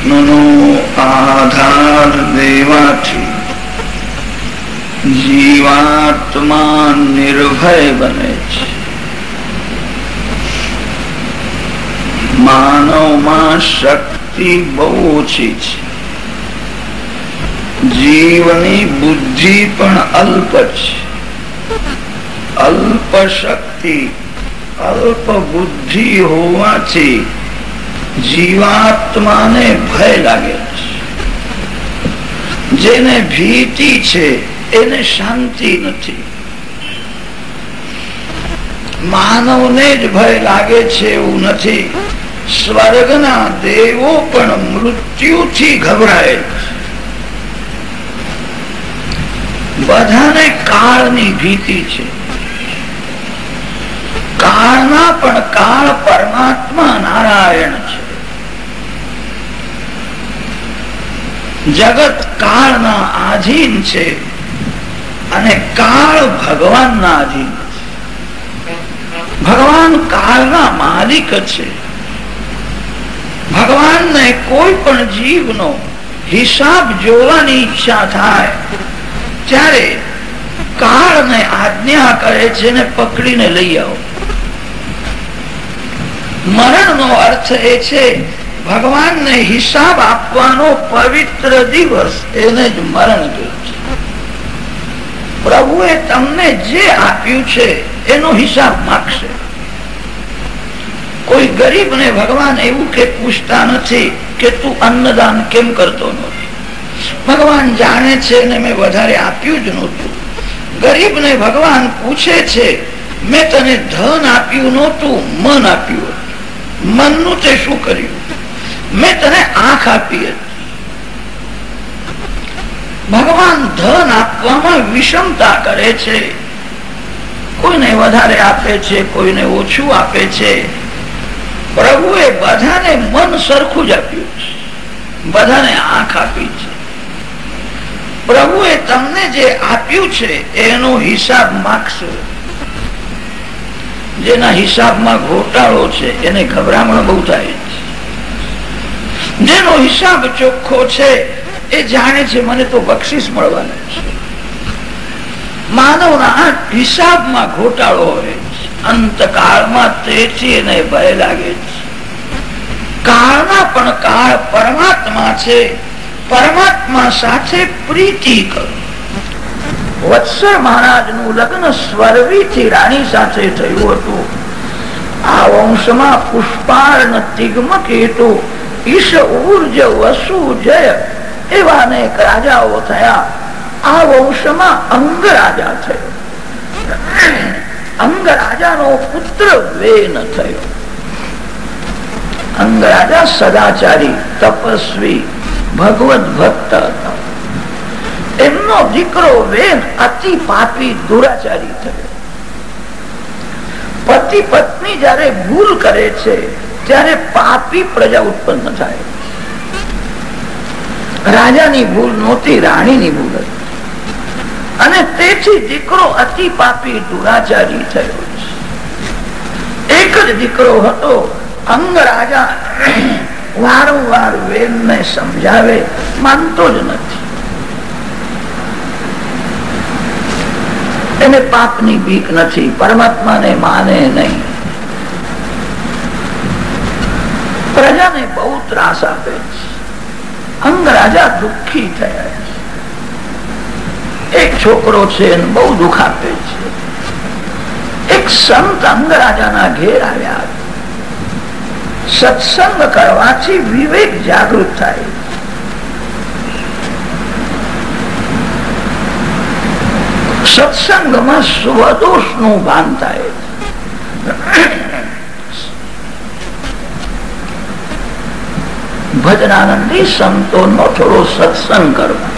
વિષ્ણુનો આધાર દેવાથી જીવાત્મા નિર્ભય બને છે માનવમાં શક્તિ બહુ ઓછી છે જીવની બુદ્ધિ પણ અલ્પ છે અલ્પ શક્તિ અલ્પ બુદ્ધિ હોવાથી જીવાત્માને ભય લાગે છે. જેને ભીતિ છે, એને શાંતિ નથી. માનવને જ ભય લાગે છે એવું નથી. સ્વર્ગના દેવો પણ મૃત્યુથી ગભરાય બધાને કાળની ભીતિ છે. કાળના પણ કાળ પરમાત્મા નારાયણ છે. જગત કાળના આધીન છે અને કાળ ભગવાનના આધીન ભગવાન કાળના માલિક છે. ભગવાનને કોઈ પણ જીવનો હિસાબ જોવાની ઈચ્છા થાય, ત્યારે કાળને આજ્ઞા કરે છે ને પકડીને લઈ આવો. મરણનો અર્થ એ છે ભગવાનને હિસાબ આપવાનો પવિત્ર દિવસ એને જ મરણ કહે છે. પ્રભુએ તમને જે આપ્યું છે, એનો હિસાબ માગશે. કોઈ ગરીબ ને ભગવાન એવું કે પૂછતા નથી કે તું અન્નદાન કેમ કરતો નથી. ભગવાન જાણે છે ને મેં વધારે આપ્યું જ નહોતું. ગરીબ ને ભગવાન પૂછે છે, મેં તને ધન આપ્યું નહોતું, મન આપ્યું મનનું તે શું કર્યું? મેં તને આંખ આપી હતી. ભગવાન ધન આપવામાં વિષમતા કરે છે. કોઈને વધારે આપે છે, કોઈને ઓછું આપે છે. પ્રભુએ બધાને મન સરખું જ આપ્યું છે. બધાને આંખ આપી છે. પ્રભુએ તમને જે આપ્યું છે, એનો હિસાબ માગશો. જેના હિસાબમાં ઘોટાળો છે, એને ગભરામણ બહુ થાય છે. જેનો હિસાબ ચોખ્ખો છે એ જાણે છે મને તો બક્ષિસ મળવાનું છે. માનવના હિસાબમાં ઘોટાળો હોય અંતકાળમાં તેથી એને ભય લાગે છે. કાળના પણ કાળ પરમાત્મા છે. પરમાત્મા સાથે પ્રીતિ કરો. વત્સર મહારાજનું લગ્ન સ્વરવી થી રાણી સાથે થયું હતું. આ વંશમાં પુષ્પાર્ણ તિગ્મ કેતુ ઈશ સદાચારી, તપસ્વી ભગવત ભક્ત હતા. એમનો દીકરો વેન અતિ પાપી, દુરાચારી થયો. પતિ પત્ની જયારે ભૂલ કરે છે ત્યારે પાપી પ્રજા ઉત્પન્ન થાય, રાજાની ભૂલ નહોતી, રાણીની ભૂલ હતી. અને તેથી દીકરો અતિ પાપી દુરાચારી થયો એક જ દીકરો હતો અંગ રાજા વારંવાર વેદ ને સમજાવે, માનતો જ નથી. એને પાપની બીક નથી, પરમાત્માને માને નહીં. પ્રજાને બહુ ત્રાસ આપે છે. અંગ દુઃખી થયા છે. એક છોકરો છે બહુ દુઃખ આપે છે. એક સંત અંગ રાજાના ઘેર આવ્યા. સત્સંગ કરવાથી વિવેક જાગૃત થાય. સત્સંગમાં સ્વદોષનું ભાન થાય ભજનાનંદી સંતો નો થોડો સત્સંગ કરવો.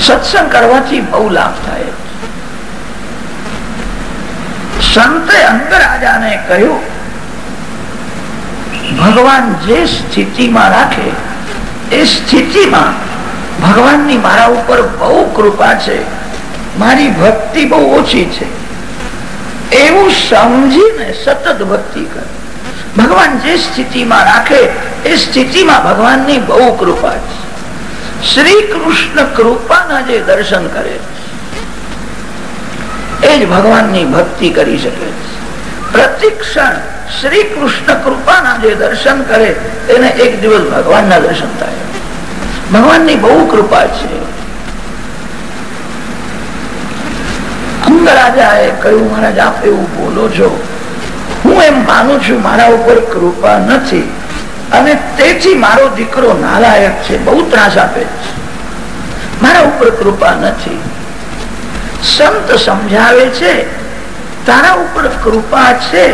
સત્સંગ કરવાથી બહુ લાભ થાય. સંતે અંગરાજાને કહ્યું, ભગવાન જે સ્થિતિમાં રાખે, એ સ્થિતિમાં ભગવાનની મારા ઉપર બહુ કૃપા છે. મારી ભક્તિ બહુ ઓછી છે. એવું સમજીને સતત ભક્તિ કર. ભગવાન જે સ્થિતિમાં રાખે, એ સ્થિતિમાં ભગવાનની બહુ કૃપા છે. શ્રી કૃષ્ણ કૃપાના જે દર્શન કરે એ જ ભગવાનની ભક્તિ કરી શકે પ્રતિક્ષણ શ્રી કૃષ્ણ કૃપાના જે દર્શન કરે એને એક દિવસ ભગવાનના દર્શન થાય. ભગવાનની બહુ કૃપા છે. અંગરાજાએ કહ્યું, મહારાજ, આપ એવું બોલો છો એમ માનું છું મારા ઉપર કૃપા નથી. અને તેથી મારો દીકરો નાલાયક છે, બહુ ત્રાસ આપે છે. મારા ઉપર કૃપા નથી. સંત સમજાવે છે, તારા ઉપર કૃપા છે,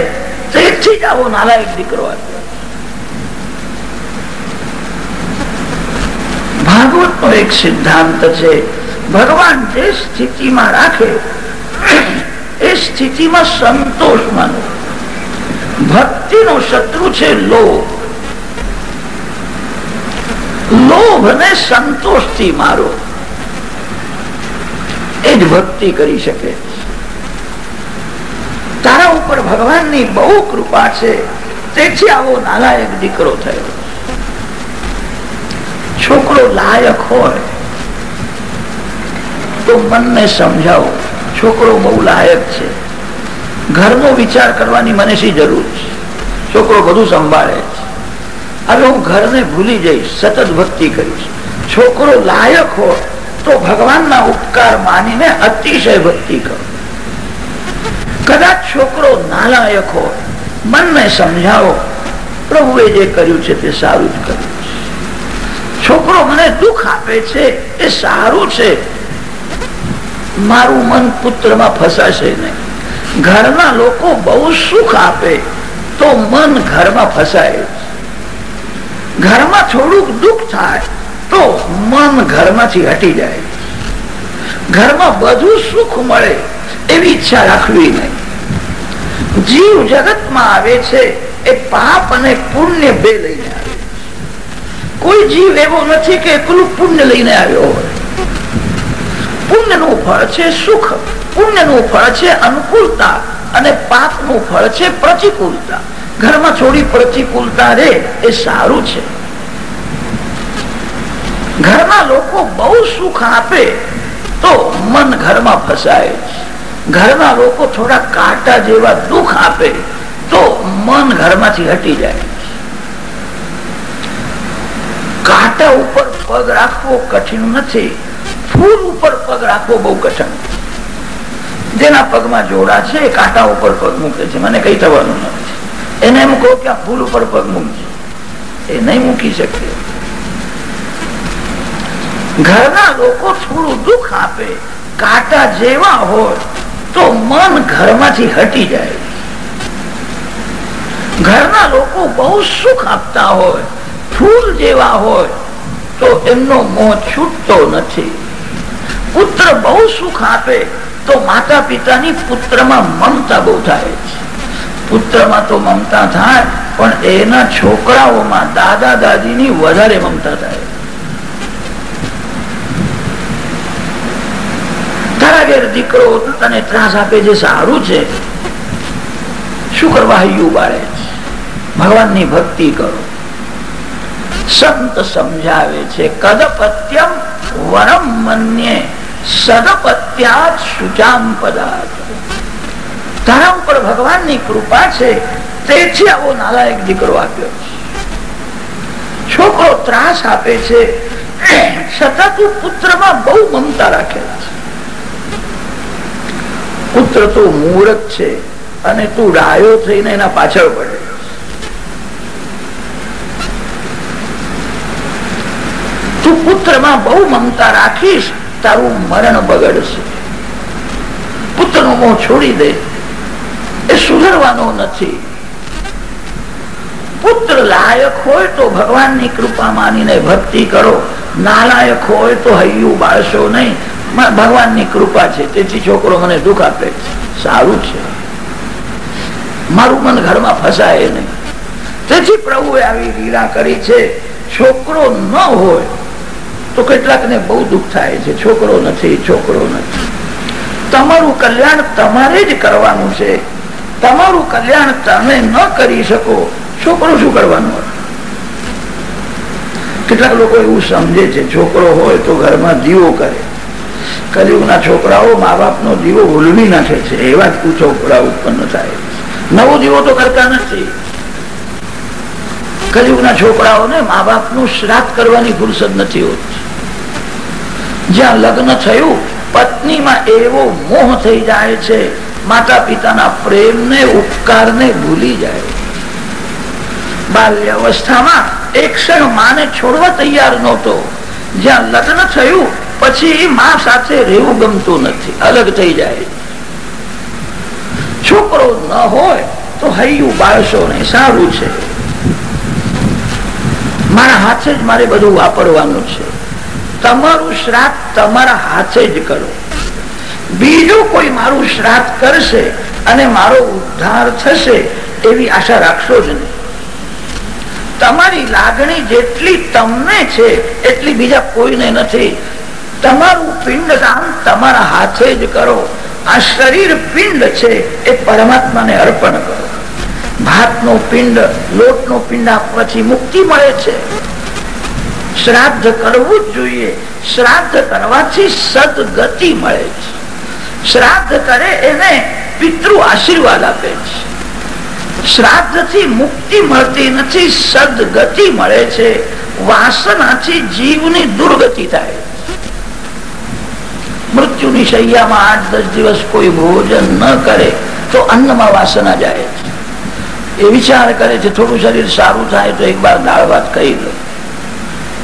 તેથી જ આવો નાલાયક દીકરો આપ્યો. ભાગવત નો એક સિદ્ધાંત છે, ભગવાન જે સ્થિતિમાં રાખે, એ સ્થિતિમાં સંતોષ માનો. ભક્તિ નો શત્રુ છે લોભ. લોભ ને સંતોષથી મારો. એ જ ભક્તિ કરી શકે. તારા ઉપર ભગવાનની બહુ કૃપા છે. તેથી આવો નાલાયક દીકરો થયો. છોકરો લાયક હોય, તો મનને સમજાવો. છોકરો બહુ લાયક છે. ઘરનો વિચાર કરવાની મને શી જરૂર છે? છોકરો બધું સંભાળે છે. હવે હું ઘરને ભૂલી જઈશ, સતત ભક્તિ કરીશ. છોકરો લાયક હોય તો ભગવાનના ઉપકાર માનીને અતિશય ભક્તિ કરો. કદાચ છોકરો નાલાયક હોય, મનને સમજાવો, પ્રભુએ જે કર્યું છે તે સારું જ કર્યું છોકરો મને દુઃખ આપે છે, એ સારું છે. મારું મન પુત્રમાં ફસાશે નહીં. ઘરના લોકો બહુ સુખ આપે, તો મન ઘરમાં ફસાય. ઘરમાં થોડુંક દુઃખ થાય, તો મન ઘરમાંથી હટી જાય. ઘરમાં બધું સુખ મળે, એવી ઈચ્છા રાખવી નહીં. જીવ જગતમાં આવે છે, એ પાપ અને પુણ્ય બે લઈને આવે કોઈ જીવ એવો નથી કે એકલું પુણ્ય લઈને આવ્યો હોય. પુણ્યનું ફળ છે સુખ. પુણ્યનું ફળ છે અનુકૂળતા અને પાપનું ફળ છે પ્રતિકૂળતા. ઘરમાં થોડી પ્રતિકૂળતા રે એ સારું છે. ઘરમાં લોકો બહુ સુખ આપે તો મન ઘરમાં ફસાય ઘરના લોકો થોડા કાંટા જેવા દુઃખ આપે તો મન ઘરમાંથી હટી જાય કાંટા ઉપર પગ રાખવો કઠિન નથી. ફૂલ ઉપર પગ રાખવો બહુ કઠિન. જેના પગમાં જોડા છે કાંટા ઉપર પગ મૂકે છે. મને કઈ થવાનું નથી. એને એમ કહો કે આ ફૂલ ઉપર પગ મૂકજે. એ નહીં મૂકી શકે. ઘરના લોકો થોડું દુઃખ આપે. કાંટા જેવા હોય તો મન ઘરમાંથી હટી જાય. ઘરના લોકો બહુ સુખ આપતા હોય, ફૂલ જેવા હોય, તો એમનો મોહ છૂટતો નથી. પુત્ર બહુ સુખ આપે તો માતા પિતાની પુત્રમાં મમતા બહુ થાય પુત્રમાં તો મમતા થાય, પણ એના છોકરાઓમાં દાદા દાદીની વધારે મમતા થાય. દીકરો તને ત્રાસ આપે છે, સારું છે. શું કરવા હૈયું બાળે છે? ભગવાનની ભક્તિ કરો. સંત સમજાવે છે, કદપત્યમ વરમ સદપત્યાત શુચામ પદાર્થ. ભગવાનની કૃપા છે, તેથી આવો નાલાયક દીકરો આપ્યો છોકરો ત્રાસ આપે છે છતાં તું પુત્રમાં બહુ મમતા રાખેલા છે. પુત્ર તો મૂર્ખ છે, અને તું ડાયો થઈને એના પાછળ પડે તું પુત્રમાં બહુ મમતા રાખીશ તારું મરણ બગડશે પુત્રનું મોં છોડી દે. એ સુધરવાનો નથી. પુત્ર લાયક હોય તો ભગવાનની કૃપા માનીને ભક્તિ કરો. નાલાયક હોય તો હૈયું બાળશો નહીં. ભગવાનની કૃપા છે. તેથી છોકરો મને દુઃખ આપે સારું છે. મારું મન ઘરમાં ફસાય નહીં. તેથી પ્રભુએ આવી લીલા કરી છે. છોકરો ન હોય તો કેટલાકને બહુ દુઃખ થાય છે. છોકરો નથી છોકરો નથી. તમારું કલ્યાણ તમારે જ કરવાનું છે. તમારું કલ્યાણ તમે ન કરી શકો. છોકરો શું કરવાનું? કેટલાક લોકો એવું સમજે છે, છોકરો હોય તો ઘરમાં દીવો કરે. કલયુગના છોકરાઓ મા બાપ નો દીવો ઓલવી નાખે છે. એવા જ છોકરા ઉત્પન્ન થાય. નવો દીવો તો કરતા નથી. કલયુગના છોકરાઓને મા બાપનું શ્રાદ્ધ કરવાની ફુરસદ નથી હોતી. જ્યાં લગ્ન થયું, પત્નીમાં એવો મોહ થઈ જાય છે માતા પિતાના પ્રેમને, ઉપકારને ભૂલી જાય. બાલ્ય એક ક્ષણ માને છોડવા તૈયાર નહોતો. જ્યાં લગ્ન થયું, પછી મા સાથે રહેવું ગમતું નથી, અલગ થઈ જાય. છોકરો ન હોય તો હૈયું બાળશો ને સારું છે. મારા હાથે જ મારે બધું વાપરવાનું છે. તમારું શ્રાદ્ધ તમારા હાથે જ કરો. બીજું કોઈ મારું શ્રાદ્ધ કરશે અને મારો ઉદ્ધાર થશે એવી આશા રાખશો જ નહીં. તમારી લાગણી જેટલી તમને છે, એટલી બીજા કોઈને નથી. તમારું પિંડ કામ તમારા હાથે જ કરો. આ શરીર પિંડ છે, એ પરમાત્માને અર્પણ કરો. ભાત નો પિંડ લોટ નો પિંડ આપવાથી મુક્તિ મળે છે. શ્રાદ્ધ કરવું જ જોઈએ. શ્રાદ્ધ કરવાથી સદગતિ મળે છે. શ્રાદ્ધ કરે એને પિતૃ આશીર્વાદ આપે છે. શ્રાદ્ધથી મુક્તિ મળતી નથી, સદગતિ મળે છે. વાસનાથી જીવની દુર્ગતિ થાય. મૃત્યુની શૈયામાં આઠ દસ દિવસ કોઈ ભોજન ન કરે, તો અન્નમાં વાસના જાય છે. એ વિચાર કરે છે, થોડું શરીર સારું થાય તો એક વાર દાળ ભાત કહી દો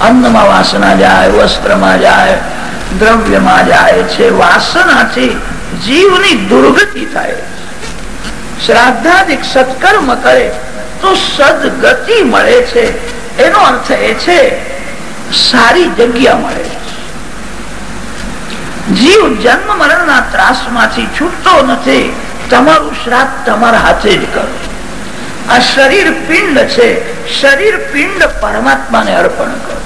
અન્નમાં વાસના જાય, વસ્ત્રમાં જાય, દ્રવ્યમાં જાય છે. વાસનાથી જીવની દુર્ગતિ થાય શ્રાદ્ધાધિક સત્કર્મ કરે તો સદગતિ મળે છે. એનો અર્થ એ છે, સારી જગ્યા મળે જીવ જન્મ મરણના ત્રાસમાંથી છૂટતો નથી. તમારું શ્રાદ્ધ તમારા હાથે જ કરો. આ શરીર પિંડ છે. શરીર પિંડ પરમાત્માને અર્પણ કરો.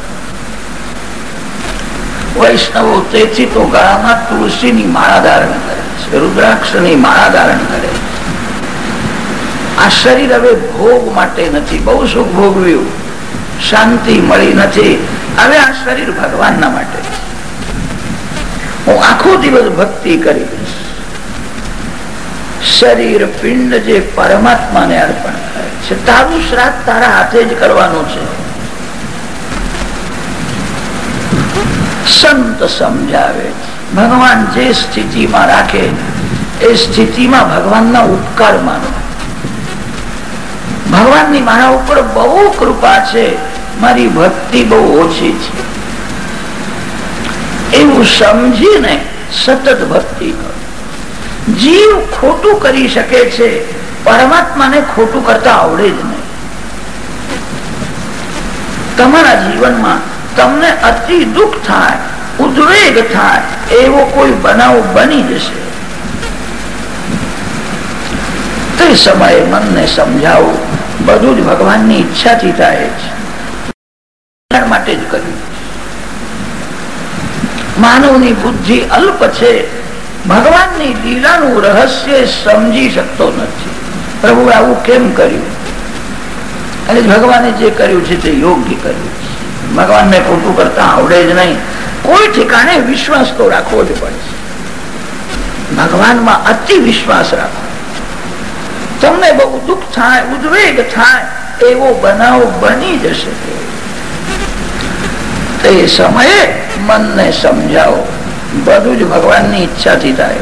વૈષ્ણવો તેથી તો ગળામાં તુલસીની માળા ધારણ કરે છે, રુદ્રાક્ષની માળા ધારણ કરે છે. આ શરીર હવે ભોગ માટે નથી, બહુ સુખ ભોગવ્યું. શાંતિ મળી નથી. હવે આ શરીર ભગવાનના માટે હું આખો દિવસ ભક્તિ કરીશ શરીર, પિંડ જે પરમાત્માને અર્પણ કરે છે. તારું શ્રાદ્ધ તારા હાથે જ કરવાનું છે. સંત સમજાવે ભગવાન જે સ્થિતિમાં રાખે એ સ્થિતિમાં ભગવાનના ઉપકાર માનો. ભગવાનની મારા ઉપર બહુ કૃપા છે. મારી ભક્તિ બહુ ઓછી છે. એવું સમજીને સતત ભક્તિ કરો. જીવ ખોટું કરી શકે છે. પરમાત્માને ખોટું કરતા આવડે જ નહીં. તમારા જીવનમાં તમને અતિ દુઃખ થાય, ઉદ્વેગ થાય, એવો કોઈ બનાવ બની જશે. તે સમયે મનને સમજાવું, બધું જ ભગવાનની ઈચ્છાથી થાય છે. માટે જ કર્યું. માનવની બુદ્ધિ અલ્પ છે. ભગવાનની લીલાનું રહસ્ય સમજી શકતો નથી. પ્રભુ આવું કેમ કર્યું? અને ભગવાને જે કર્યું છે તે યોગ્ય કર્યું છે. ભગવાનને ખોટું કરતા આવડે જ નહીં. કોઈ ઠેકાણે વિશ્વાસ તો રાખવો જ પડશે ભગવાનમાં અતિ વિશ્વાસ રાખો. તમને બહુ દુઃખ થાય, ઉદ્વેગ થાય, એવો બનાવ બની જશે. તે સમયે મનને સમજાવો. બધું જ ભગવાનની ઈચ્છાથી થાય.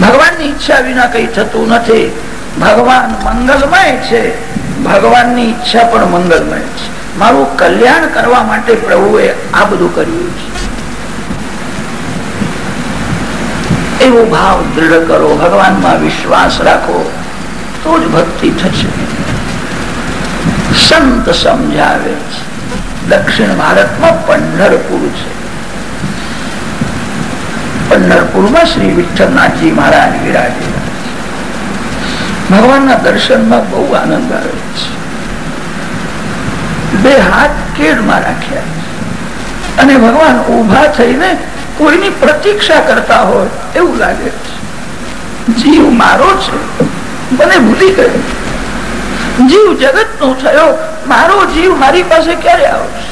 ભગવાનની ઈચ્છા વિના કઈ થતું નથી. ભગવાન મંગલમય છે. ભગવાનની ઈચ્છા પણ મંગલમય છે. મારું કલ્યાણ કરવા માટે પ્રભુએ આ બધું કર્યું છે. એવો ભાવ દ્રઢ કરો, ભગવાનમાં વિશ્વાસ રાખો, તો જ ભક્તિ થશે. સંત સમજાવે છે. દક્ષિણ ભારતમાં પંઢરપુર છે. પંઢરપુરમાં શ્રી વિઠ્ઠલનાથજી મહારાજ વિરાજેલા ભગવાનના દર્શનમાં બહુ આનંદ આવે છે. બે હાથ કેડમાં રાખ્યા અને ભગવાન ઊભા થઈને કોઈની પ્રતીક્ષા કરતા હોય એવું લાગે છે. જીવ મારો છે. મને ભૂલી ગયો. જીવ જગત નો થયો. મારો જીવ મારી પાસે ક્યારે આવશે?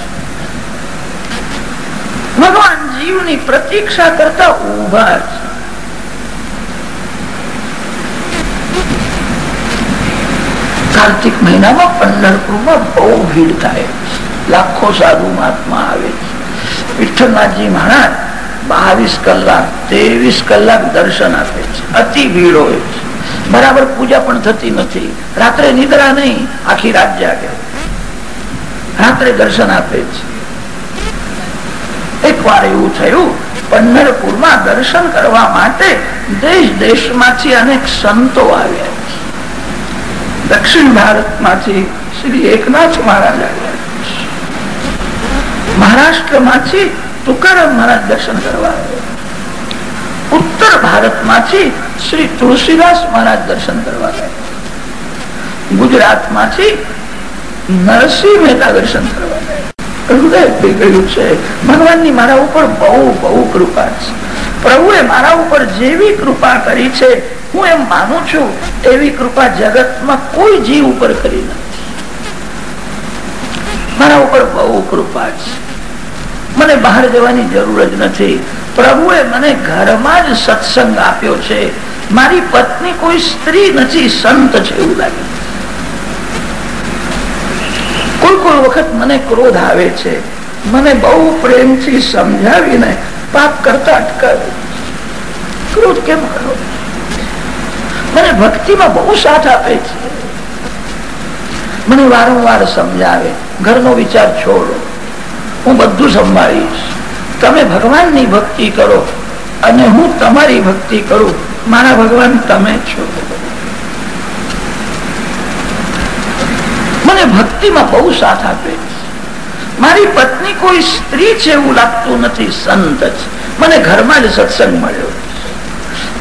ભગવાન જીવની પ્રતીક્ષા કરતા ઊભા છે. કાર્તિક મહિનામાં પંઢરપુરમાં બહુ ભીડ થાય. લાખો સાધુ મહાત્મા આવે વિઠ્ઠલનાથજી મહારાજ બાવીસ કલાક, ત્રેવીસ કલાક દર્શન આપે છે. અતિ ભીડ હોય છે. બરાબર પૂજા પણ થતી નથી. રાત્રે નિદ્રા નહીં, આખી રાત જાગે. રાત્રે દર્શન આપે છે. એક વાર એવું થયું, પંઢરપુરમાં દર્શન કરવા માટે દેશ દેશમાંથી અનેક સંતો આવ્યા. દક્ષિણ ભારતમાંથી શ્રી એકનાથ મહારાજ આવ્યા. મહારાષ્ટ્રમાંથી તુકારામ મહારાજ દર્શન કરવા ઉત્તર ભારતમાંથી શ્રી તુલસીદાસ મહારાજ દર્શન કરવા ગયા ગુજરાતમાંથી નરસિંહ મહેતા દર્શન કરવા ગયા હૃદય પીગળ્યું છે. ભગવાનની મારા ઉપર બહુ બહુ કૃપા છે. પ્રભુએ મારા ઉપર જેવી કૃપા કરી છે, હું એમ માનું છું એવી કૃપા જગતમાં કોઈ જીવ ઉપર કરી નથી. મારા ઉપર બહુ કૃપા છે. મને બહાર જવાની જરૂર જ નથી. પ્રભુએ મને ઘરમાં જ સત્સંગ આપ્યો છે. મારી પત્ની કોઈ સ્ત્રી નથી, સંત છે એવું લાગે કોઈ કોઈ વખત મને ક્રોધ આવે છે. મને બહુ પ્રેમથી સમજાવીને પાપ કરતા અટકાવે ક્રોધ કેમ કરો? મને ભક્તિમાં બહુ સાથ આપે છે. મને વારંવાર સમજાવે, ઘરનો વિચાર છોડો. હું બધું સંભાળીશ. તમે ભગવાનની ભક્તિ કરો અને હું તમારી ભક્તિ કરું. મારા ભગવાન તમે છો મને ભક્તિમાં બહુ સાથ આપે. મારી પત્ની કોઈ સ્ત્રી છે એવું લાગતું નથી, સંત છે મને ઘરમાં જ સત્સંગ મળ્યો.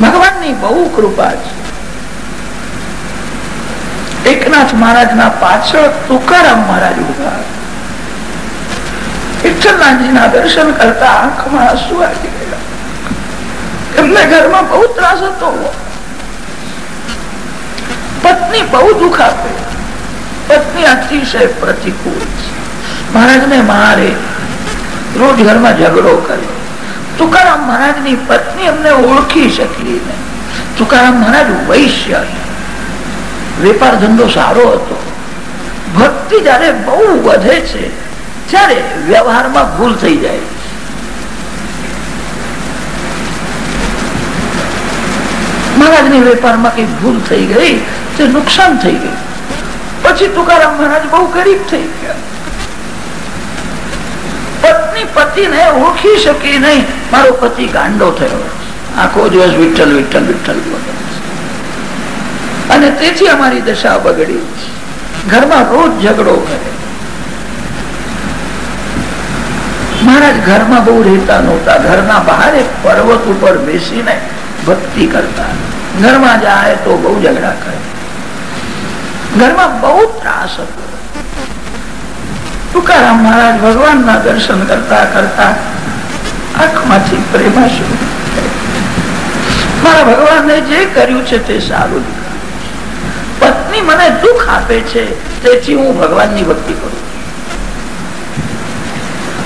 ભગવાનની બહુ કૃપા છે. એકનાથ મહારાજ ના પાછળ તુકારામ મહારાજ ઊભા વિઠ્ઠલનાથજીના દર્શન કરતા આંખમાં આંસુ આવી ગયા. એમને ઘરમાં બહુ ત્રાસ હતો. પત્ની બહુ દુઃખ આપે. પત્ની અતિશય પ્રતિકૂળ છે મહારાજને મારે રોજ ઘરમાં ઝઘડો કરે તુકારામ મહારાજની પત્ની અમને ઓળખી શકી નહીં. તુકારામ મહારાજ વૈશ્ય વેપાર ધંધો સારો હતો. ભક્તિ જયારે બહુ વધે છે, ત્યારે વ્યવહારમાં ભૂલ થઈ જાય મહારાજની વેપારમાં કઈ ભૂલ થઈ ગઈ, તે નુકસાન થઈ ગયું. પછી તુકારામ મહારાજ બહુ ગરીબ થઈ ગયા. પત્ની પતિને ઓળખી શકી નહીં. મારો પતિ ગાંડો થયો. આખો દિવસ વિઠ્ઠલ વિઠ્ઠલ વિઠ્ઠલ અને તેથી અમારી દશા બગડી. ઘરમાં રોજ ઝઘડો કરે. મહારાજ ઘરમાં બહુ રહેતા નહોતા. ઘરના બહાર એક પર્વત ઉપર બેસીને ભક્તિ કરતા. ઘરમાં જાય તો બહુ ઝઘડા કરે. ઘરમાં બહુ ત્રાસ હતો. તુકારામ મહારાજ ભગવાનના દર્શન કરતા કરતા આંખમાંથી પ્રેમાશુ મારા ભગવાને જે કર્યું છે તે સારું પત્ની મને દુઃખ આપે છે તેથી હું ભગવાનની ભક્તિ કરું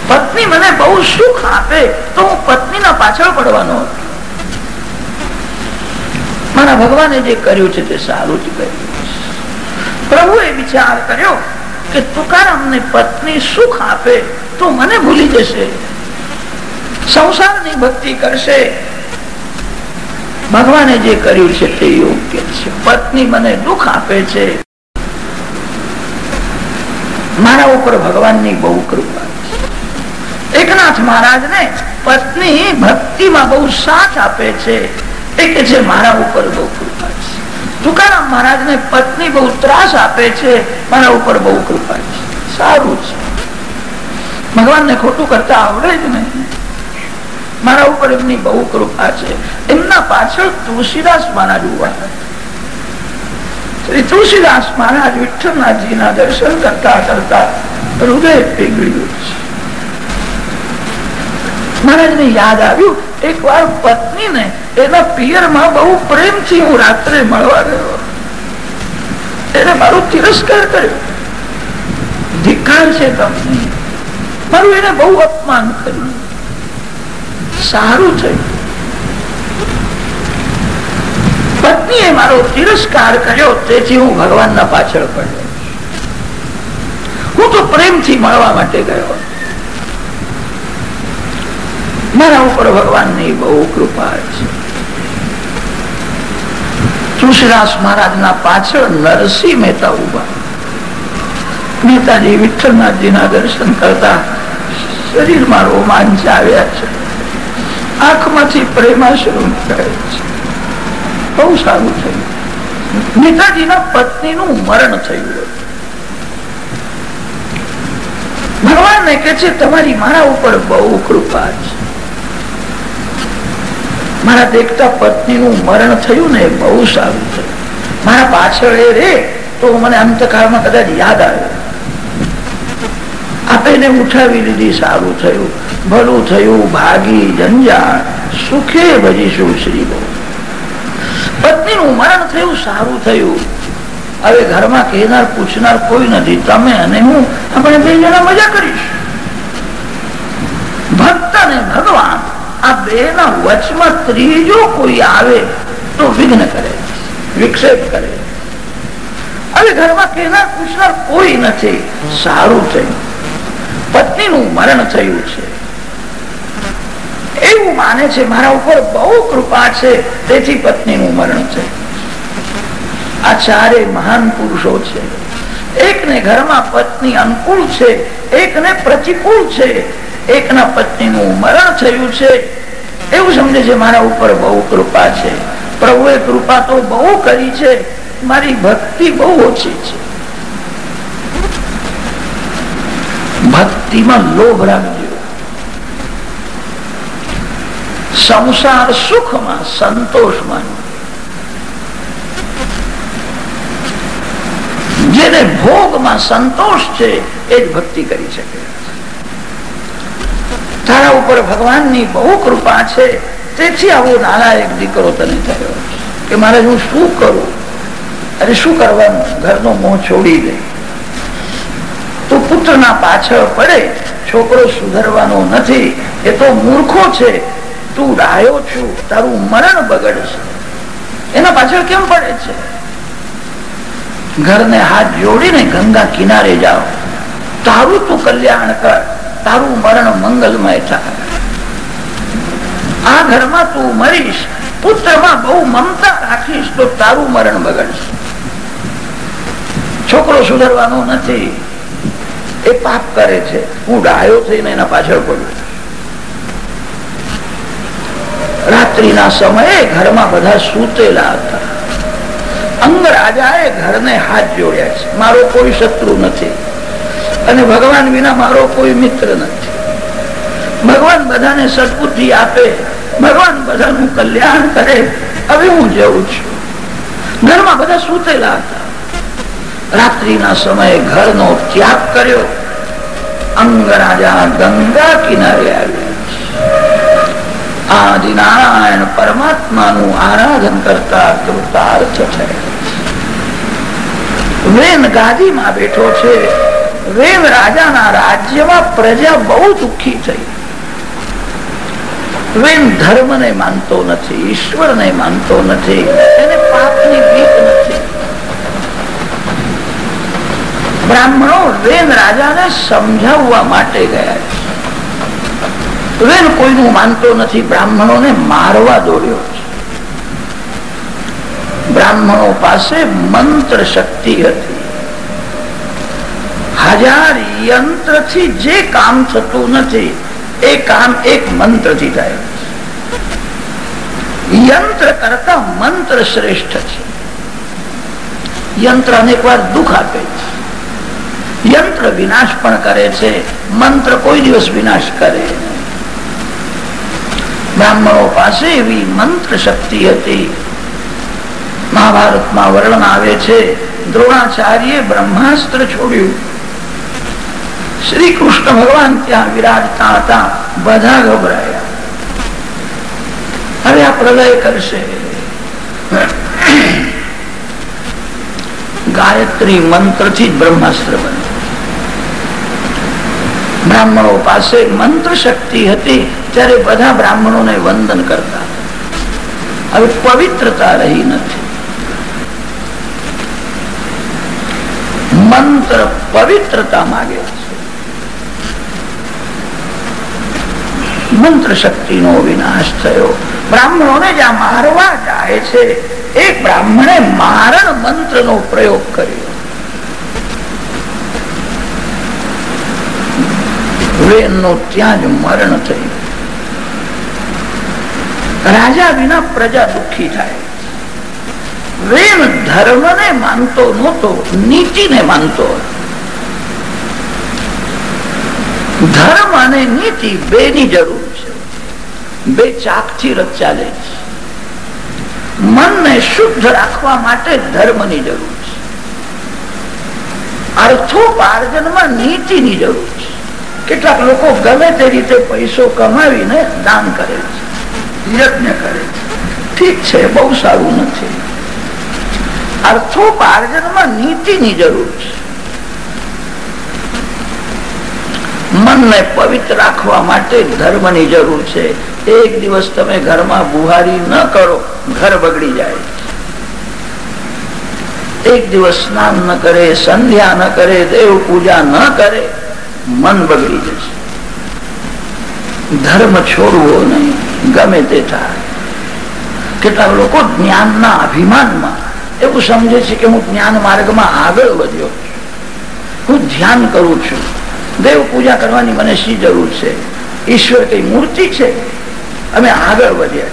પત્ની મને બહુ સુખ આપે તો હું પત્નીના પાછળ પડવાનો મારા ભગવાને જે કર્યું છે તે સારું જ કર્યું પ્રભુએ વિચાર કર્યો કે તુકારામને પત્ની સુખ આપે તો મને ભૂલી જશે. સંસારની ભક્તિ કરશે. ભગવાને જે કર્યું છે તે યોગ્ય છે. પત્ની મને દુઃખ આપે છે. મારા ઉપર ભગવાનની બહુ કૃપા એકનાથ મહારાજ ને પત્ની ભક્તિમાં બહુ સાથ આપે છે. એ કે છે મારા ઉપર બહુ તુકારામ મહારાજ ને પત્ની બહુ ત્રાસ આપે છે. મારા ઉપર બહુ કૃપા છે. સારું છે. ભગવાન ને ખોટું કરતા આવડે જ નહીં. મારા ઉપર એમની બહુ કૃપા છે. એમના પાછળ તુલસીદાસ મહારાજ ઊભા શ્રી તુલસીદાસ મહારાજ વિઠ્ઠલનાથજી ના દર્શન કરતા કરતા હૃદય પીગળ્યું છે. મહારાજને યાદ આવ્યું, એક વાર પત્ની ને એના પિયરમાં બહુ પ્રેમથી હું રાત્રે મળવા ગયો. એને મારો તિરસ્કાર કર્યો. ધિકાર છે તમને. મારું એને બહુ અપમાન કર્યું. સારું થયું. પત્નીએ મારો તિરસ્કાર કર્યો, તેથી હું ભગવાનના પાછળ પડ્યો. હું તો પ્રેમથી મળવા માટે ગયો. મારા ઉપર ભગવાનની બહુ કૃપા છે. તુલસીદાસ મહારાજના પાછળ નરસિંહ મહેતા ઊભા મહેતાજી વિઠ્ઠલનાથજીના દર્શન કરતા શરીરમાં રોમાંચ આવ્યા છે. આંખમાંથી પ્રેમાશ્રુ નીકળે છે. બહુ સારું થયું. નેતાજીના પત્નીનું મરણ થયું ભગવાનને કે છે, તમારી મારા ઉપર બહુ કૃપા છે. મારા દેખતા પત્નીનું મરણ થયું ને બહુ સારું થયું. મારા પાછળ એ રે તો મને અંતકાળમાં કદાચ યાદ આવે. આપે ઉઠાવી લીધી સારું થયું, ભલું થયું, ભાગી, જંજાળ, સુખે ભજીશું શ્રી બહુ પત્નીનું મરણ થયું, સારું થયું. હવે ઘરમાં કહેનાર, પૂછનાર કોઈ નથી. તમે અને હું આપણે બે જણા મજા કરીશું. ભક્ત ને ભગવાન. આ બે ના વચમાં ત્રીજો કોઈ આવે તો વિઘ્ન કરે, વિક્ષેપ કરે. હવે ઘરમાં કેનાર પૂછનાર કોઈ નથી. સારું થયું. પત્નીનું મરણ થયું છે. એવું માને છે, મારા ઉપર બહુ કૃપા છે, તેથી પત્નીનું મરણ છે. આ ચારે મહાન પુરુષો છે. એકને ઘરમાં પત્ની અનુકૂળ છે, એકને પ્રતિકૂળ છે. એકના પત્નીનું મરણ થયું છે, એવું સમજે છે મારા ઉપર બહુ કૃપા છે. પ્રભુએ કૃપા તો બહુ કરી છે, મારી ભક્તિ બહુ ઓછી છે. ભક્તિમાં લોભ રાખજો. સંસાર સુખમાં, સંતોષમાં. જેને ભોગમાં સંતોષ છે, એ જ ભક્તિ કરી શકે. તારા ઉપર ભગવાનની બહુ કૃપા છે. તેથી આવો નાલાયક દીકરો તને થયો કે મારે હું શું કરું? અરે શું કરવાનું? ઘરનો મોહ છોડી દે. તો પુત્રના પાછળ પડે. છોકરો સુધરવાનો નથી. એ તો મૂર્ખો છે. તું ડાયો છું. તારું મરણ બગડશે. એના પાછળ કેમ પડે છે? ઘરને હાથ જોડીને ગંગા કિનારે જાઓ. તારું તું કલ્યાણ કર. તારું મરણ મંગલમય થાય. આ ઘરમાં તું મરીશ, પુત્રમાં બહુ મમતા રાખીશ તો તારું મરણ બગડશે. છોકરો સુધરવાનો નથી. એ પાપ કરે છે. હું ડાયો થઈને એના પાછળ પડું. રાત્રિના સમયે ઘરમાં બધા સૂતેલા હતા. અંગરાજાએ ઘરને હાથ જોડ્યા છે. મારો કોઈ શત્રુ નથી. અને ભગવાન વિના મારો કોઈ મિત્ર નથી. ભગવાન બધાને સદબુદ્ધિ આપે, ભગવાન બધાનું કલ્યાણ કરે, હવે હું જઉં છું. ઘરમાં બધા સૂતેલા હતા. રાત્રિના સમયે ઘરનો ત્યાગ કર્યો. અંગરાજા ગંગા કિનારે આવ્યા. આદિનારાયણ પરમાત્માનું આરાધન કરતા કૃતાર્થ થયા. વેન ગાદીમાં બેઠો છે વેન રાજાના રાજ્યમાં પ્રજા બહુ દુઃખી થઈ. વેન ધર્મને માનતો નથી, ઈશ્વરને માનતો નથી, એને પાપની ભીત નથી. બ્રાહ્મણો વેન રાજાને સમજાવવા માટે ગયા છે. વેન કોઈનું માનતો નથી, બ્રાહ્મણોને મારવા દોડ્યો છે. બ્રાહ્મણો પાસે મંત્ર શક્તિ હતી. હજાર યંત્રથી જે કામ થતું નથી, એ કામ એક મંત્રથી થાય. યંત્ર કરતા મંત્ર શ્રેષ્ઠ છે. યંત્ર અનેક વાર દુઃખ આપે યંત્ર વિનાશ પણ કરે છે, મંત્ર કોઈ દિવસ વિનાશ કરે બ્રાહ્મણો પાસે એવી મંત્ર શક્તિ હતી. મહાભારતમાં વર્ણન આવે છે, દ્રોણાચાર્ય બ્રહ્માસ્ત્ર છોડ્યું. શ્રી કૃષ્ણ ભગવાન ત્યાં વિરાજતા હતા, બધા ગભરાયા. હવે આ પ્રલય કરશે. ગાયત્રી મંત્રથી જ બ્રહ્માસ્ત્ર બન્યું બ્રાહ્મણો પાસે મંત્ર શક્તિ હતી, ત્યારે બધા બ્રાહ્મણોને વંદન કરતા. હવે પવિત્રતા રહી નથી. મંત્ર પવિત્રતા માગે છે. મંત્ર શક્તિનો વિનાશ થયો. બ્રાહ્મણોને જ્યાં મારવા જાય છે. એક બ્રાહ્મણે મારણ મંત્રનો પ્રયોગ કર્યો. જ રાજા વિના પ્રજા દુઃખી થાય. વેન ધર્મને માનતો નહોતો, નીતિને માનતો. ધર્મ અને નીતિ બે ની જરૂર. બે ચાકથી રથ ચાલે મનને શુદ્ધ રાખવા માટે ધર્મની જરૂર છે. અર્થોપાર્જનમાં નીતિની જરૂર છે. કેટલાક લોકો ગમે તે રીતે પૈસો કમાવીને દાન કરે છે, યજ્ઞ કરે છે. ઠીક છે, બહુ સારું નથી. અર્થોપાર્જનમાં નીતિની જરૂર છે. મનને પવિત્ર રાખવા માટે ધર્મની જરૂર છે. એક દિવસ તમે ઘરમાં બુહારી ન કરો, ઘર બગડી જાય. એક દિવસ સ્નાન ન કરે, સંધ્યા ન કરે, દેવ પૂજા ન કરે, મન બગડી જશે. ધર્મ છોડવો નહીં, ગમે તે થાય. કેટલાક લોકો જ્ઞાનના અભિમાનમાં, એવું સમજે છે કે હું જ્ઞાન માર્ગમાં આગળ વધ્યો. હું ધ્યાન કરું છું. દેવ પૂજા કરવાની મને શી જરૂર છે? ઈશ્વર કઈ મૂર્તિ છે? અમે આગળ વધ્યા.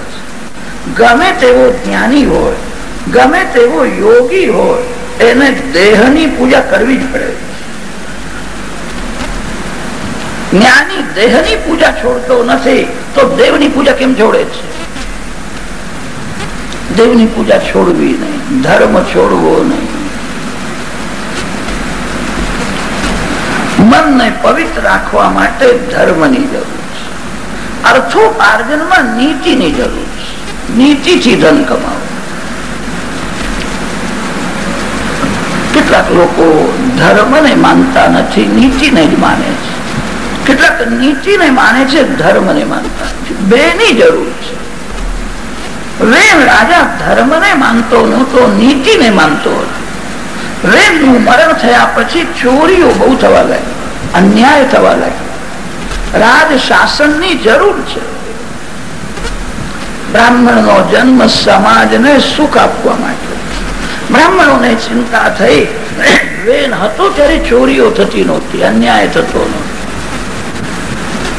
ગમે તેવો જ્ઞાની હોય, ગમે તેવો યોગી હોય, એને દેહની પૂજા કરવી જ પડે. જ્ઞાની દેહની પૂજા છોડતો નથી, તો દેવની પૂજા કેમ છોડે છે? દેવની પૂજા છોડવી નહીં, ધર્મ છોડવો નહીં. મનને પવિત્ર રાખવા માટે ધર્મની જરૂર. અર્થોપાર્જનમાં નીતિની જરૂર છે. નીતિથી ધન કમાવો. કેટલાક લોકો ધર્મને માનતા નથી, નીતિને જ માને છે. કેટલાક નીતિને માને છે, ધર્મને માનતા નથી. બેની જરૂર છે. રેમ રાજા ધર્મને માનતો નહોતો, નીતિને માનતો હતો. રેમનું મરણ થયા પછી ચોરીઓ બહુ થવા લાગી, અન્યાય થવા લાગી રાજ શાસનની જરૂર છે. બ્રાહ્મણનો જન્મ સમાજને સુખ આપવા માટે. બ્રાહ્મણોને ચિંતા થઈ. વેન હતો ત્યારે ચોરીઓ થતી નહોતી, અન્યાય થતો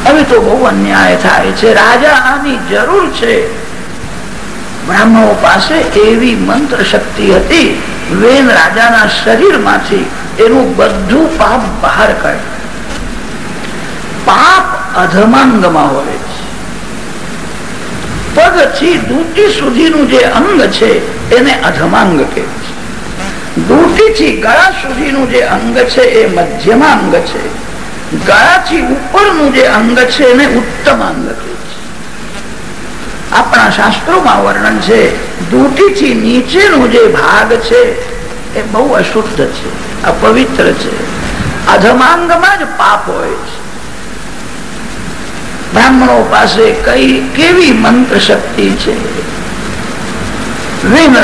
હવે તો બહુ અન્યાય થાય છે. રાજા આની જરૂર છે. બ્રાહ્મણો પાસે એવી મંત્ર શક્તિ હતી વેન રાજાના શરીરમાંથી એનું બધું પાપ બહાર કાઢે પાપ અધમાંગમાં હોય છે. પગથી દૂટી સુધીનું જે અંગ છે, એને અધમાંગ કે દૂટીથી ગળા સુધીનું જે અંગ છે કે આપણા શાસ્ત્રોમાં વર્ણન છે દૂટીથી નીચેનો જે ભાગ છે, એ બહુ અશુદ્ધ છે, અપવિત્ર છે. અધમાંગમાં જ પાપ હોય છે. બ્રાહ્મણો પાસે કઈ કેવી મંત્ર શક્તિ છે? ભીમ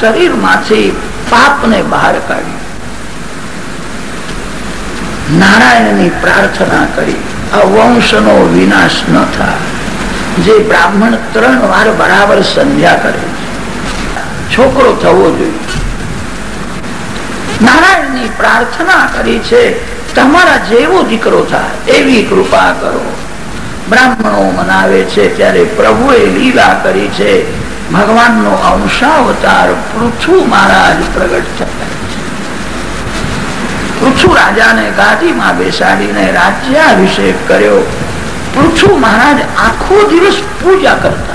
શરીરમાંથી પાપને બહાર કાઢ્યું નારાયણની પ્રાર્થના કરી. આ વિનાશ ન થાય. જે બ્રાહ્મણ ત્રણ વાર બરાબર સંધ્યા કરે છે. છોકરો થવો જોઈએ. નારાયણની પ્રાર્થના કરી છે, તમારા જેવો દીકરો થાય, એવી કૃપા કરો. બ્રાહ્મણો મનાવે છે ત્યારે પ્રભુએ લીલા કરી છે. ભગવાનનો અંશાવતાર પૃથુ મહારાજ પ્રગટ થયા પૃથુ રાજાને ગાદીમાં બેસાડીને રાજ્યાભિષેક કર્યો. પૃથુ મહારાજ આખો દિવસ પૂજા કરતા.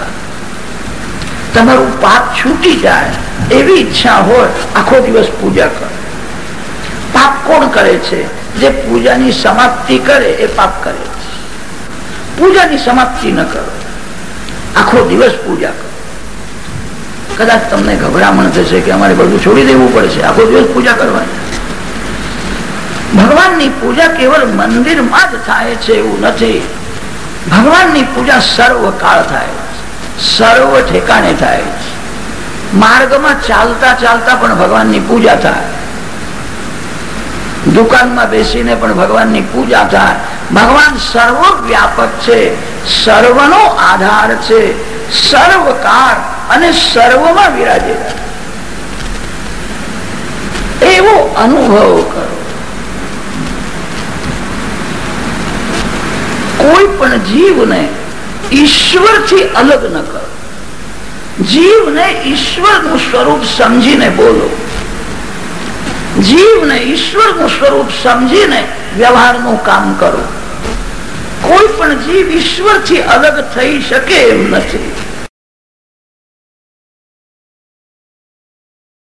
તમારું પાપ છૂટી જાય એવી ઈચ્છા હોય, આખો દિવસ પૂજા કરો. પાપ કોણ કરે છે? જે પૂજાની સમાપ્તિ કરે એ પાપ કરે. છે પૂજાની સમાપ્તિ ન કરો. આખો દિવસ પૂજા કરો. કદાચ તમને ગભરામણ થશે કે અમારે બધું છોડી દેવું પડશે. આખો દિવસ પૂજા કરવાની. ભગવાનની પૂજા કેવળ મંદિરમાં જ થાય છે એવું નથી. ભગવાનની પૂજા સર્વ કાળ થાય સર્વ ઠેકાણે થાય માર્ગમાં ચાલતા ચાલતા પણ ભગવાનની પૂજા થાય. દુકાનમાં બેસીને પણ ભગવાનની પૂજા થાય. ભગવાન સર્વ વ્યાપક છે, સર્વનો આધાર છે, સર્વકાર અને સર્વમાં વિરાજેલા એવો અનુભવ કરો. કોઈ પણ જીવને ઈશ્વરથી અલગ ન કરો. જીવને ઈશ્વરનું સ્વરૂપ સમજીને બોલો. જીવને ઈશ્વરનું સ્વરૂપ સમજીને વ્યવહારનું કામ કરો. કોઈ પણ જીવ ઈશ્વરથી અલગ થઈ શકે એમ નથી.